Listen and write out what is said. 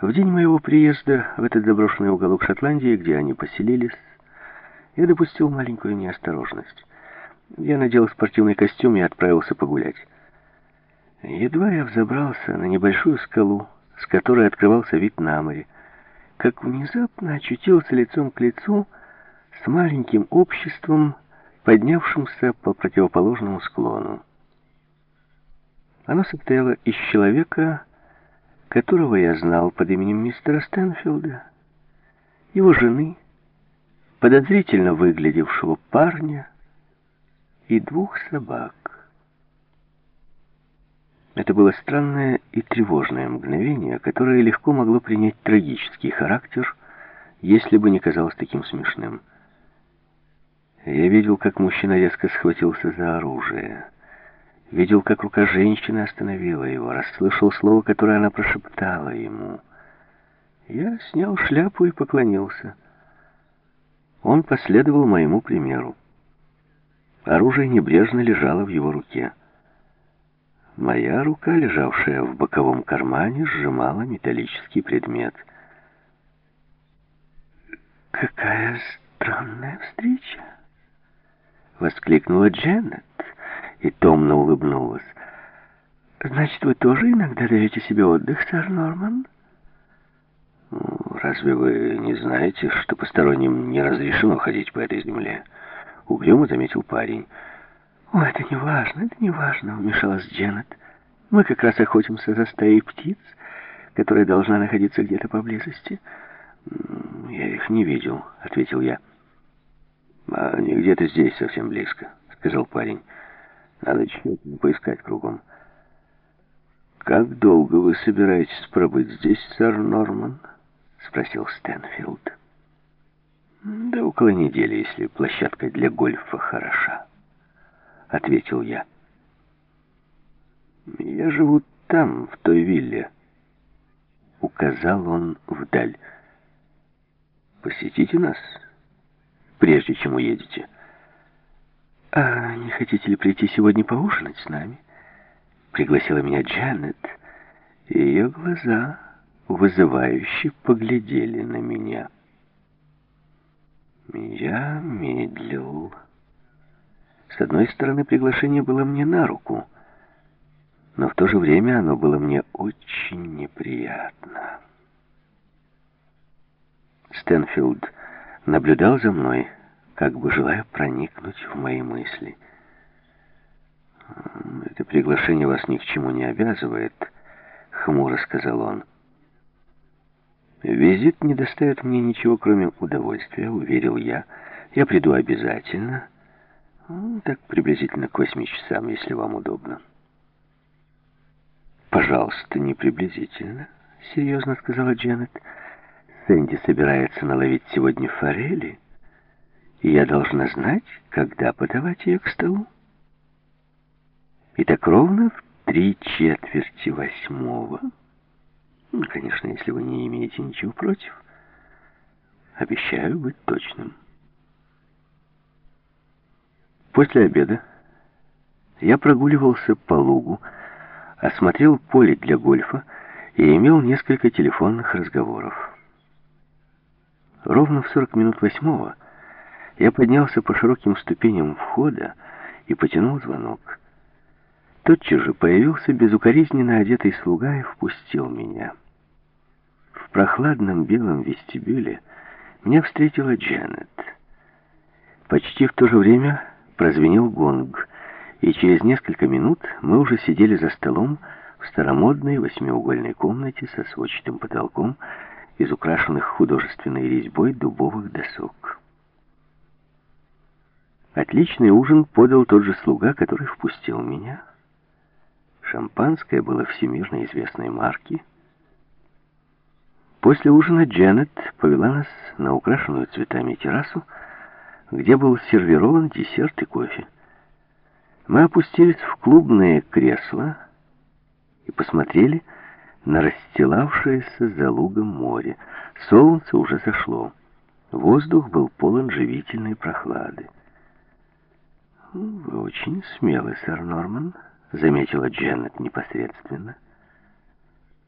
В день моего приезда в этот заброшенный уголок Шотландии, где они поселились, я допустил маленькую неосторожность. Я надел спортивный костюм и отправился погулять. Едва я взобрался на небольшую скалу, с которой открывался вид на море, как внезапно очутился лицом к лицу с маленьким обществом, поднявшимся по противоположному склону. Оно состояло из человека, которого я знал под именем мистера Стэнфилда, его жены, подозрительно выглядевшего парня и двух собак. Это было странное и тревожное мгновение, которое легко могло принять трагический характер, если бы не казалось таким смешным. Я видел, как мужчина резко схватился за оружие. Видел, как рука женщины остановила его, расслышал слово, которое она прошептала ему. Я снял шляпу и поклонился. Он последовал моему примеру. Оружие небрежно лежало в его руке. Моя рука, лежавшая в боковом кармане, сжимала металлический предмет. «Какая странная встреча!» — воскликнула Дженнет и томно улыбнулась. «Значит, вы тоже иногда даете себе отдых, сэр Норман?» «Разве вы не знаете, что посторонним не разрешено ходить по этой земле?» Угрюмо заметил парень. «О, это не важно, это не важно», — вмешалась Дженнет. «Мы как раз охотимся за стаей птиц, которая должна находиться где-то поблизости». «Я их не видел», — ответил я. «А они где-то здесь, совсем близко», — сказал парень. Надо тщательно поискать кругом. «Как долго вы собираетесь пробыть здесь, сэр Норман?» — спросил Стэнфилд. «Да около недели, если площадка для гольфа хороша», — ответил я. «Я живу там, в той вилле», — указал он вдаль. «Посетите нас, прежде чем уедете». «А не хотите ли прийти сегодня поужинать с нами?» Пригласила меня Джанет, и ее глаза вызывающе поглядели на меня. Я медлил. С одной стороны, приглашение было мне на руку, но в то же время оно было мне очень неприятно. Стэнфилд наблюдал за мной, как бы желая проникнуть в мои мысли. «Это приглашение вас ни к чему не обязывает», — хмуро сказал он. «Визит не доставит мне ничего, кроме удовольствия», — уверил я. «Я приду обязательно. Ну, так приблизительно к восьми часам, если вам удобно». «Пожалуйста, не приблизительно», — серьезно сказала Дженнет. «Сэнди собирается наловить сегодня форели» и я должна знать, когда подавать ее к столу. И так ровно в три четверти восьмого. Ну, конечно, если вы не имеете ничего против. Обещаю быть точным. После обеда я прогуливался по лугу, осмотрел поле для гольфа и имел несколько телефонных разговоров. Ровно в 40 минут восьмого я поднялся по широким ступеням входа и потянул звонок. Тотчас же появился безукоризненно одетый слуга и впустил меня. В прохладном белом вестибюле меня встретила Дженнет. Почти в то же время прозвенел гонг, и через несколько минут мы уже сидели за столом в старомодной восьмиугольной комнате со сводчатым потолком из украшенных художественной резьбой дубовых досок. Отличный ужин подал тот же слуга, который впустил меня. Шампанское было всемирно известной марки. После ужина Дженнет повела нас на украшенную цветами террасу, где был сервирован десерт и кофе. Мы опустились в клубные кресла и посмотрели на расстилавшееся за лугом море. Солнце уже зашло. Воздух был полон живительной прохлады. «Вы очень смелый, сэр Норман», — заметила Дженнет непосредственно.